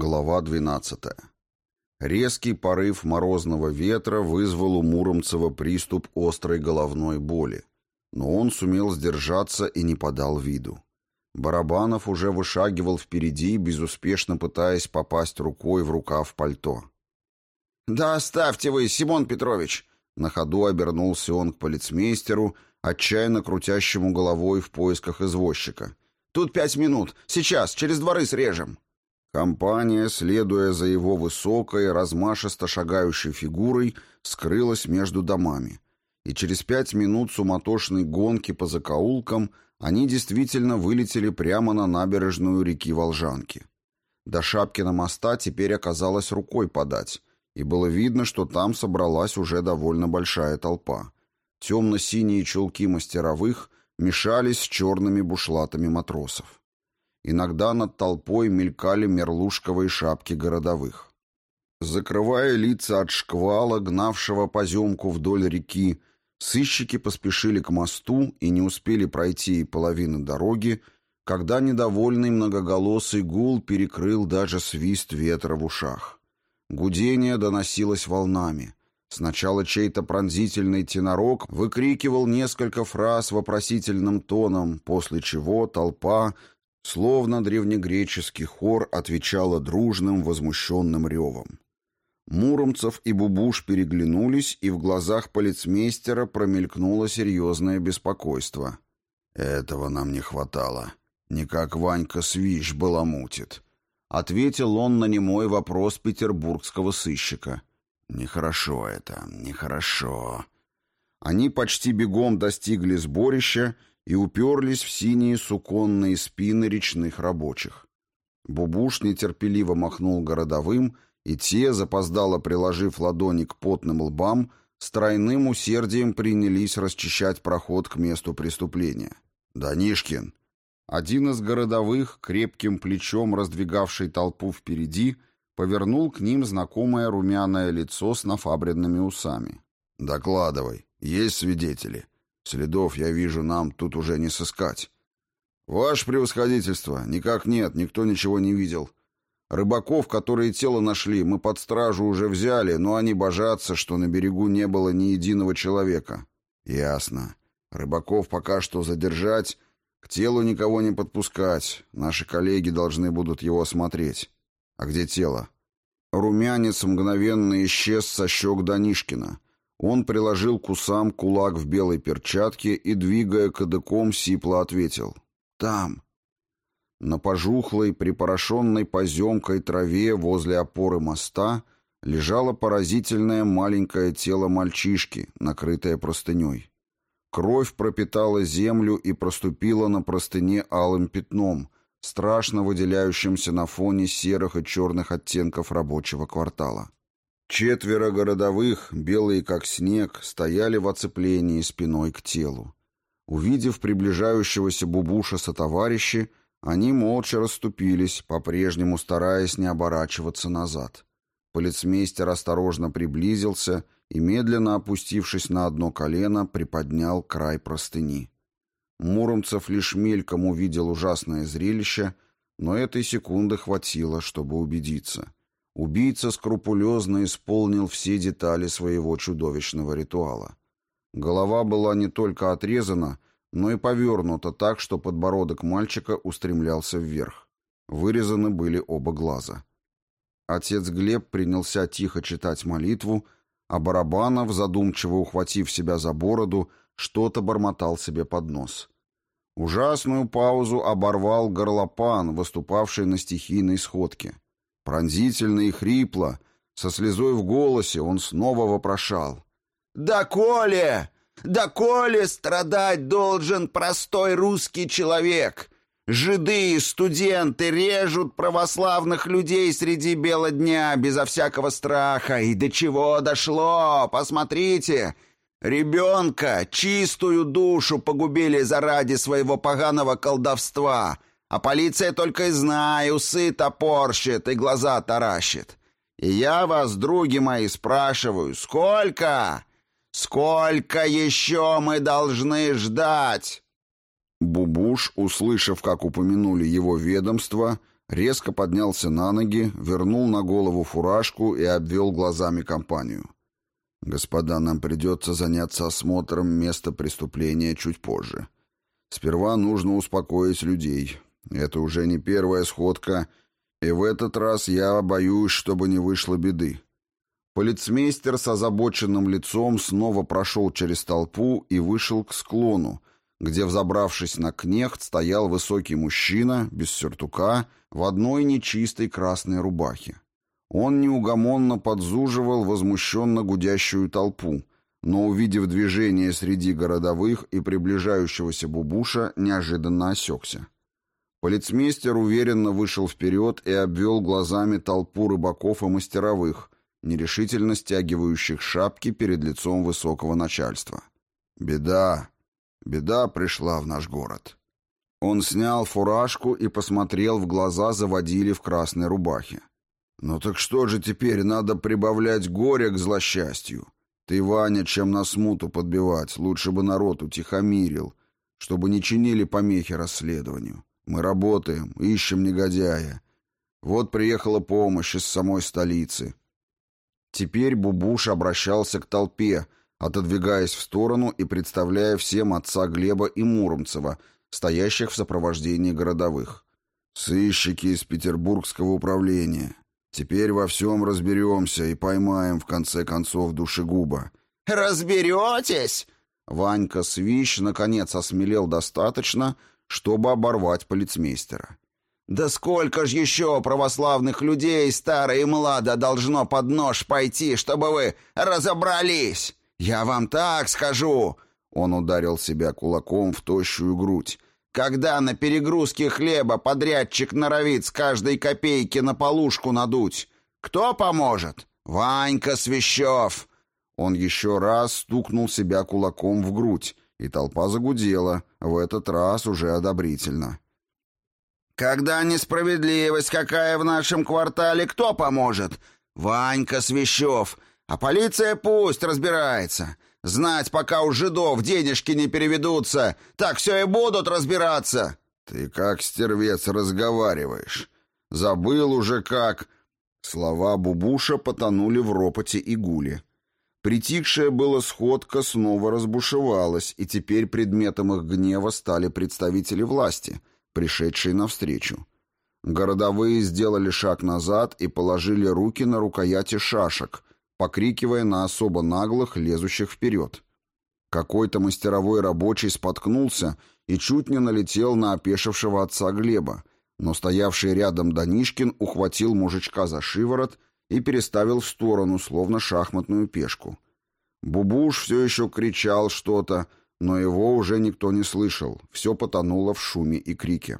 Глава 12. Резкий порыв морозного ветра вызвал у Муромцева приступ острой головной боли, но он сумел сдержаться и не подал виду. Барабанов уже вышагивал впереди, безуспешно пытаясь попасть рукой в рукав пальто. «Да оставьте вы, Симон Петрович!» На ходу обернулся он к полицмейстеру, отчаянно крутящему головой в поисках извозчика. «Тут пять минут. Сейчас, через дворы срежем!» Компания, следуя за его высокой, размашисто шагающей фигурой, скрылась между домами. И через пять минут суматошной гонки по закоулкам они действительно вылетели прямо на набережную реки Волжанки. До Шапкина моста теперь оказалось рукой подать, и было видно, что там собралась уже довольно большая толпа. Темно-синие чулки мастеровых мешались с черными бушлатами матросов. Иногда над толпой мелькали мерлушковые шапки городовых. Закрывая лица от шквала, гнавшего поземку вдоль реки, сыщики поспешили к мосту и не успели пройти и половины дороги, когда недовольный многоголосый гул перекрыл даже свист ветра в ушах. Гудение доносилось волнами. Сначала чей-то пронзительный тенорок выкрикивал несколько фраз вопросительным тоном, после чего толпа Словно древнегреческий хор отвечала дружным возмущенным ревом. Муромцев и Бубуш переглянулись, и в глазах полицмейстера промелькнуло серьезное беспокойство. «Этого нам не хватало. Никак Ванька Свищ баламутит», — ответил он на немой вопрос петербургского сыщика. «Нехорошо это, нехорошо». Они почти бегом достигли сборища и уперлись в синие суконные спины речных рабочих. Бубуш нетерпеливо махнул городовым, и те, запоздало приложив ладони к потным лбам, с тройным усердием принялись расчищать проход к месту преступления. «Данишкин!» Один из городовых, крепким плечом раздвигавший толпу впереди, повернул к ним знакомое румяное лицо с нафабренными усами. «Докладывай. Есть свидетели. Следов, я вижу, нам тут уже не сыскать. Ваше превосходительство, никак нет, никто ничего не видел. Рыбаков, которые тело нашли, мы под стражу уже взяли, но они божатся, что на берегу не было ни единого человека. Ясно. Рыбаков пока что задержать, к телу никого не подпускать. Наши коллеги должны будут его осмотреть. А где тело? Румянец мгновенно исчез со щек Данишкина. Он приложил к усам кулак в белой перчатке и, двигая кадыком, сипло ответил. «Там». На пожухлой, припорошенной поземкой траве возле опоры моста лежало поразительное маленькое тело мальчишки, накрытое простыней. Кровь пропитала землю и проступила на простыне алым пятном, страшно выделяющимся на фоне серых и черных оттенков рабочего квартала. Четверо городовых, белые как снег, стояли в оцеплении спиной к телу. Увидев приближающегося Бубуша со товарищи, они молча расступились, по-прежнему стараясь не оборачиваться назад. Полицмейстер осторожно приблизился и, медленно опустившись на одно колено, приподнял край простыни. Муромцев лишь мельком увидел ужасное зрелище, но этой секунды хватило, чтобы убедиться — Убийца скрупулезно исполнил все детали своего чудовищного ритуала. Голова была не только отрезана, но и повернута так, что подбородок мальчика устремлялся вверх. Вырезаны были оба глаза. Отец Глеб принялся тихо читать молитву, а Барабанов, задумчиво ухватив себя за бороду, что-то бормотал себе под нос. Ужасную паузу оборвал горлопан, выступавший на стихийной сходке. Пронзительно и хрипло, со слезой в голосе, он снова вопрошал. «Да коли! Да коли страдать должен простой русский человек! Жиды и студенты режут православных людей среди бела дня безо всякого страха. И до чего дошло? Посмотрите!» Ребенка, чистую душу погубили заради своего поганого колдовства, а полиция только и знаю, усы топорщит и глаза таращит. И я вас, други мои, спрашиваю, сколько? Сколько еще мы должны ждать?» Бубуш, услышав, как упомянули его ведомство, Резко поднялся на ноги, вернул на голову фуражку и обвел глазами компанию. «Господа, нам придется заняться осмотром места преступления чуть позже. Сперва нужно успокоить людей. Это уже не первая сходка, и в этот раз я боюсь, чтобы не вышло беды». Полицмейстер с озабоченным лицом снова прошел через толпу и вышел к склону, где, взобравшись на кнехт, стоял высокий мужчина, без сюртука, в одной нечистой красной рубахе. Он неугомонно подзуживал возмущенно гудящую толпу, но, увидев движение среди городовых и приближающегося Бубуша, неожиданно осекся. Полицмейстер уверенно вышел вперед и обвел глазами толпу рыбаков и мастеровых, нерешительно стягивающих шапки перед лицом высокого начальства. «Беда! Беда пришла в наш город!» Он снял фуражку и посмотрел в глаза заводили в красной рубахе. «Ну так что же теперь, надо прибавлять горе к злосчастью? Ты, Ваня, чем на смуту подбивать, лучше бы народ утихомирил, чтобы не чинили помехи расследованию. Мы работаем, ищем негодяя. Вот приехала помощь из самой столицы. Теперь Бубуш обращался к толпе, отодвигаясь в сторону и представляя всем отца Глеба и Муромцева, стоящих в сопровождении городовых. «Сыщики из Петербургского управления. Теперь во всем разберемся и поймаем, в конце концов, душегуба». «Разберетесь?» Ванька Свищ наконец осмелел достаточно, чтобы оборвать полицмейстера. «Да сколько ж еще православных людей, старое и младо, должно под нож пойти, чтобы вы разобрались? Я вам так скажу!» Он ударил себя кулаком в тощую грудь. «Когда на перегрузке хлеба подрядчик норовит с каждой копейки на полушку надуть, кто поможет? Ванька Свящев!» Он еще раз стукнул себя кулаком в грудь, и толпа загудела, в этот раз уже одобрительно. Когда несправедливость какая в нашем квартале, кто поможет? Ванька Свящев. А полиция пусть разбирается. Знать, пока у жидов денежки не переведутся, так все и будут разбираться. Ты как, стервец, разговариваешь? Забыл уже как... Слова Бубуша потонули в ропоте и гуле. Притихшая была сходка снова разбушевалась, и теперь предметом их гнева стали представители власти — пришедшие навстречу. Городовые сделали шаг назад и положили руки на рукояти шашек, покрикивая на особо наглых, лезущих вперед. Какой-то мастеровой рабочий споткнулся и чуть не налетел на опешившего отца Глеба, но стоявший рядом Данишкин ухватил мужичка за шиворот и переставил в сторону, словно шахматную пешку. Бубуш все еще кричал что-то, но его уже никто не слышал, все потонуло в шуме и крике.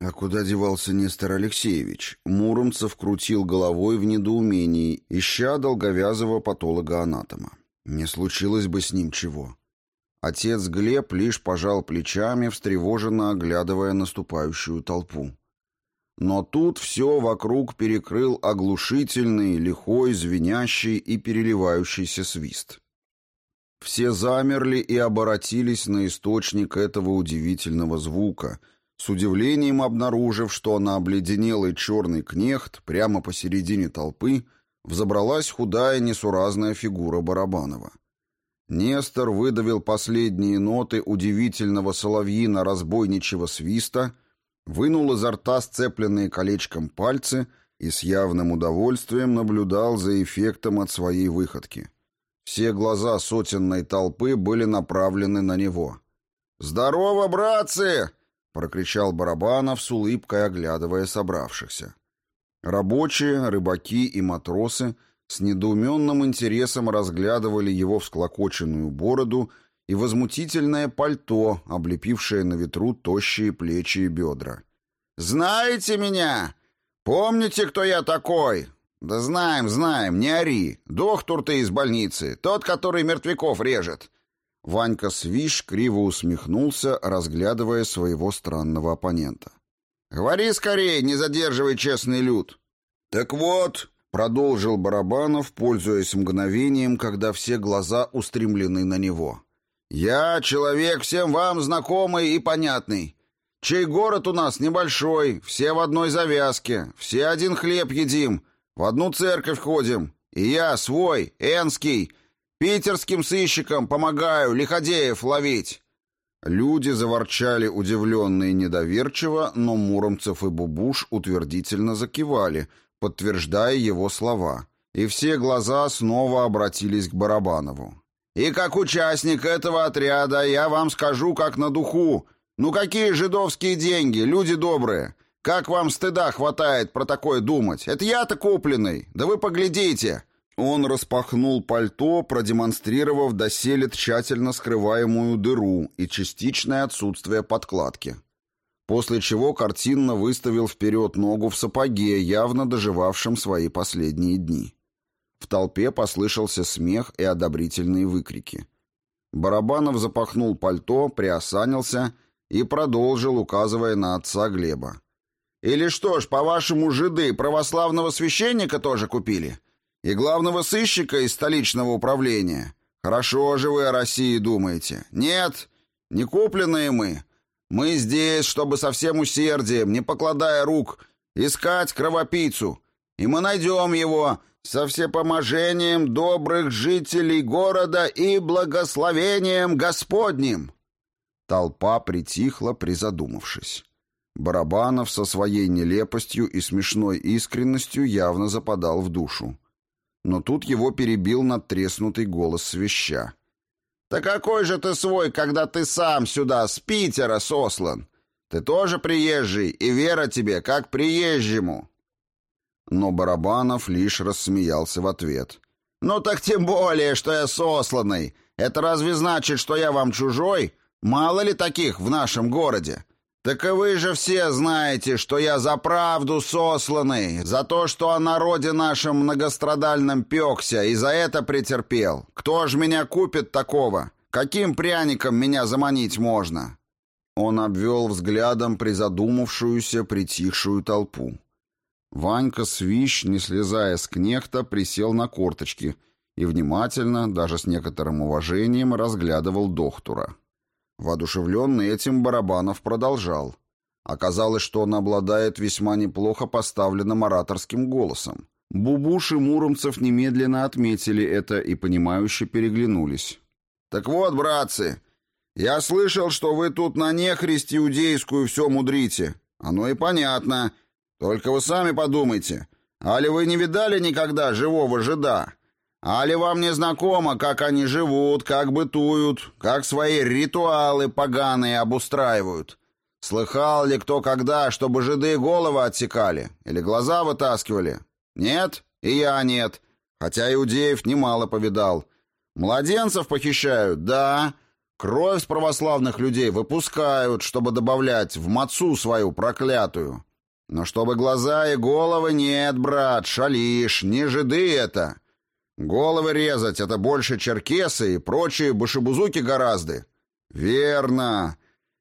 А куда девался Нестор Алексеевич? Муромцев крутил головой в недоумении, ища долговязого патолога-анатома. Не случилось бы с ним чего. Отец Глеб лишь пожал плечами, встревоженно оглядывая наступающую толпу. Но тут все вокруг перекрыл оглушительный, лихой, звенящий и переливающийся свист. Все замерли и оборотились на источник этого удивительного звука, с удивлением обнаружив, что на обледенелый черный кнехт прямо посередине толпы взобралась худая несуразная фигура Барабанова. Нестор выдавил последние ноты удивительного соловьино-разбойничьего свиста, вынул изо рта сцепленные колечком пальцы и с явным удовольствием наблюдал за эффектом от своей выходки — все глаза сотенной толпы были направлены на него. «Здорово, братцы!» — прокричал Барабанов с улыбкой, оглядывая собравшихся. Рабочие, рыбаки и матросы с недоуменным интересом разглядывали его всклокоченную бороду и возмутительное пальто, облепившее на ветру тощие плечи и бедра. «Знаете меня? Помните, кто я такой? «Да знаем, знаем, не ори. Доктор ты из больницы, тот, который мертвяков режет». Ванька Свищ криво усмехнулся, разглядывая своего странного оппонента. «Говори скорее, не задерживай честный люд». «Так вот», — продолжил Барабанов, пользуясь мгновением, когда все глаза устремлены на него. «Я человек всем вам знакомый и понятный. Чей город у нас небольшой, все в одной завязке, все один хлеб едим, в одну церковь ходим. И я свой, Энский, питерским сыщикам помогаю лиходеев ловить». Люди заворчали удивленно и недоверчиво, но Муромцев и Бубуш утвердительно закивали, подтверждая его слова. И все глаза снова обратились к Барабанову. «И как участник этого отряда я вам скажу как на духу. Ну какие жидовские деньги, люди добрые? Как вам стыда хватает про такое думать? Это я-то купленный. Да вы поглядите!» Он распахнул пальто, продемонстрировав доселе тщательно скрываемую дыру и частичное отсутствие подкладки. После чего картинно выставил вперед ногу в сапоге, явно доживавшем свои последние дни. В толпе послышался смех и одобрительные выкрики. Барабанов запахнул пальто, приосанился и продолжил, указывая на отца Глеба. «Или что ж, по-вашему, жиды православного священника тоже купили? И главного сыщика из столичного управления? Хорошо же вы о России думаете. Нет, не купленные мы. Мы здесь, чтобы со всем усердием, не покладая рук, искать кровопийцу. И мы найдем его со всепоможением добрых жителей города и благословением Господним». Толпа притихла, призадумавшись. Барабанов со своей нелепостью и смешной искренностью явно западал в душу но тут его перебил надтреснутый голос свища. «Да какой же ты свой, когда ты сам сюда, с Питера, сослан? Ты тоже приезжий, и вера тебе, как приезжему!» Но Барабанов лишь рассмеялся в ответ. «Ну так тем более, что я сосланный. Это разве значит, что я вам чужой? Мало ли таких в нашем городе? «Так и вы же все знаете, что я за правду сосланный, за то, что о народе нашем многострадальном пекся, и за это претерпел. Кто ж меня купит такого? Каким пряником меня заманить можно?» Он обвел взглядом призадумавшуюся, притихшую толпу. Ванька Свищ, не слезая с кнехта, присел на корточки и внимательно, даже с некоторым уважением, разглядывал доктора. Воодушевленный этим Барабанов продолжал. Оказалось, что он обладает весьма неплохо поставленным ораторским голосом. Бубуш и Муромцев немедленно отметили это и, понимающе переглянулись. «Так вот, братцы, я слышал, что вы тут на нехристь иудейскую все мудрите. Оно и понятно. Только вы сами подумайте. Али вы не видали никогда живого жида? Али вам не знакомо, как они живут, как бытуют, как свои ритуалы поганые обустраивают? Слыхал ли кто когда, чтобы жиды головы отсекали или глаза вытаскивали? Нет? И я нет. Хотя иудеев немало повидал. Младенцев похищают? Да. Кровь с православных людей выпускают, чтобы добавлять в мацу свою проклятую. Но чтобы глаза и головы нет, брат, шалишь, не жиды это. Головы резать — это больше черкесы и прочие башебузуки гораздо. Верно.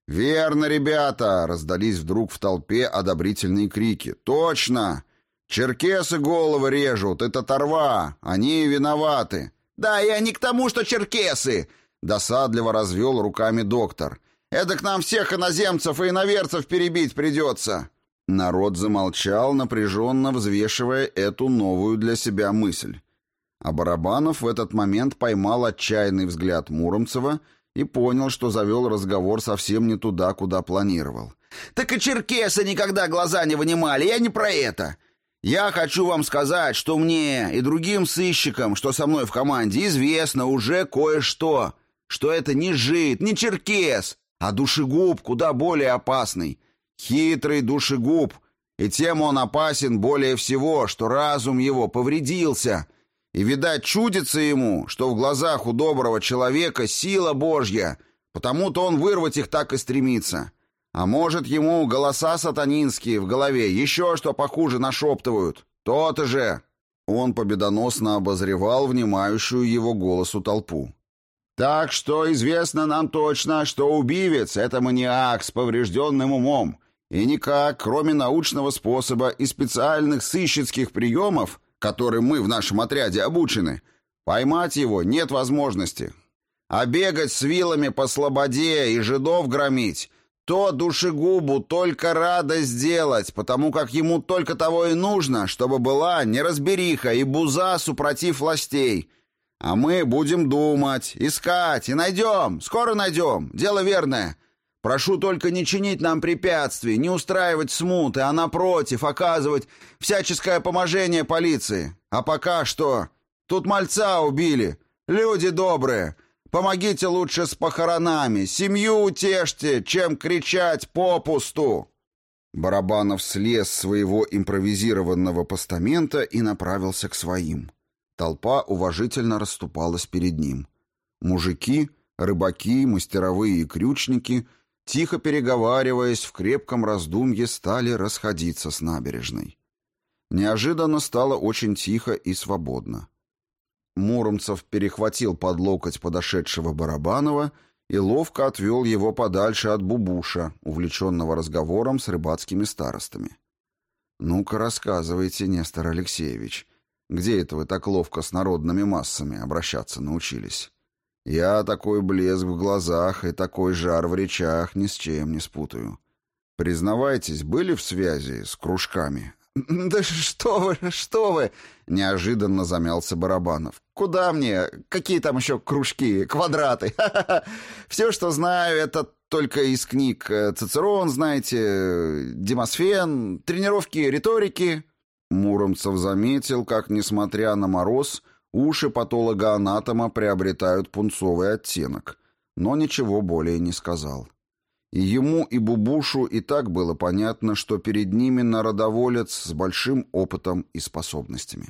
Верно, ребята, раздались вдруг в толпе одобрительные крики. Точно. Черкесы головы режут, это торва, они виноваты. Да, я не к тому, что черкесы, досадливо развел руками доктор. Это к нам всех иноземцев и иноверцев перебить придется. Народ замолчал, напряженно взвешивая эту новую для себя мысль. А Барабанов в этот момент поймал отчаянный взгляд Муромцева и понял, что завел разговор совсем не туда, куда планировал. «Так и черкесы никогда глаза не вынимали, я не про это. Я хочу вам сказать, что мне и другим сыщикам, что со мной в команде, известно уже кое-что, что это не жид, не черкес, а душегуб куда более опасный. Хитрый душегуб, и тем он опасен более всего, что разум его повредился» И, видать, чудится ему, что в глазах у доброго человека сила Божья, потому-то он вырвать их так и стремится. А может, ему голоса сатанинские в голове еще что похуже нашептывают. То-то же!» Он победоносно обозревал внимающую его голосу толпу. «Так что известно нам точно, что убивец — это маниак с поврежденным умом, и никак, кроме научного способа и специальных сыщицких приемов, которым мы в нашем отряде обучены, поймать его нет возможности. А бегать с вилами по слободе и жидов громить Что душегубу только рада сделать, потому как ему только того и нужно, чтобы была неразбериха и буза супротив властей. А мы будем думать, искать и найдем, скоро найдем, дело верное. Прошу только не чинить нам препятствий, не устраивать смуты, а напротив, оказывать всяческое поможение полиции. А пока что... Тут мальца убили. Люди добрые. Помогите лучше с похоронами. Семью утешьте, чем кричать попусту. Барабанов слез с своего импровизированного постамента и направился к своим. Толпа уважительно расступалась перед ним. Мужики, рыбаки, мастеровые и крючники — тихо переговариваясь, в крепком раздумье стали расходиться с набережной. Неожиданно стало очень тихо и свободно. Муромцев перехватил под локоть подошедшего Барабанова и ловко отвел его подальше от Бубуша, увлеченного разговором с рыбацкими старостами. «Ну-ка, рассказывайте, Нестор Алексеевич, где это вы так ловко с народными массами обращаться научились?» Я такой блеск в глазах и такой жар в речах ни с чем не спутаю. Признавайтесь, были в связи с кружками? Да что вы, что вы? Неожиданно замялся Барабанов. Куда мне? Какие там еще кружки, квадраты? Все, что знаю, это только из книг э, Цицерон, знаете, Демосфен, тренировки риторики. Муромцев заметил, как, несмотря на мороз, Уши патолога-анатома приобретают пунцовый оттенок, но ничего более не сказал. И ему, и Бубушу и так было понятно, что перед ними народоволец с большим опытом и способностями.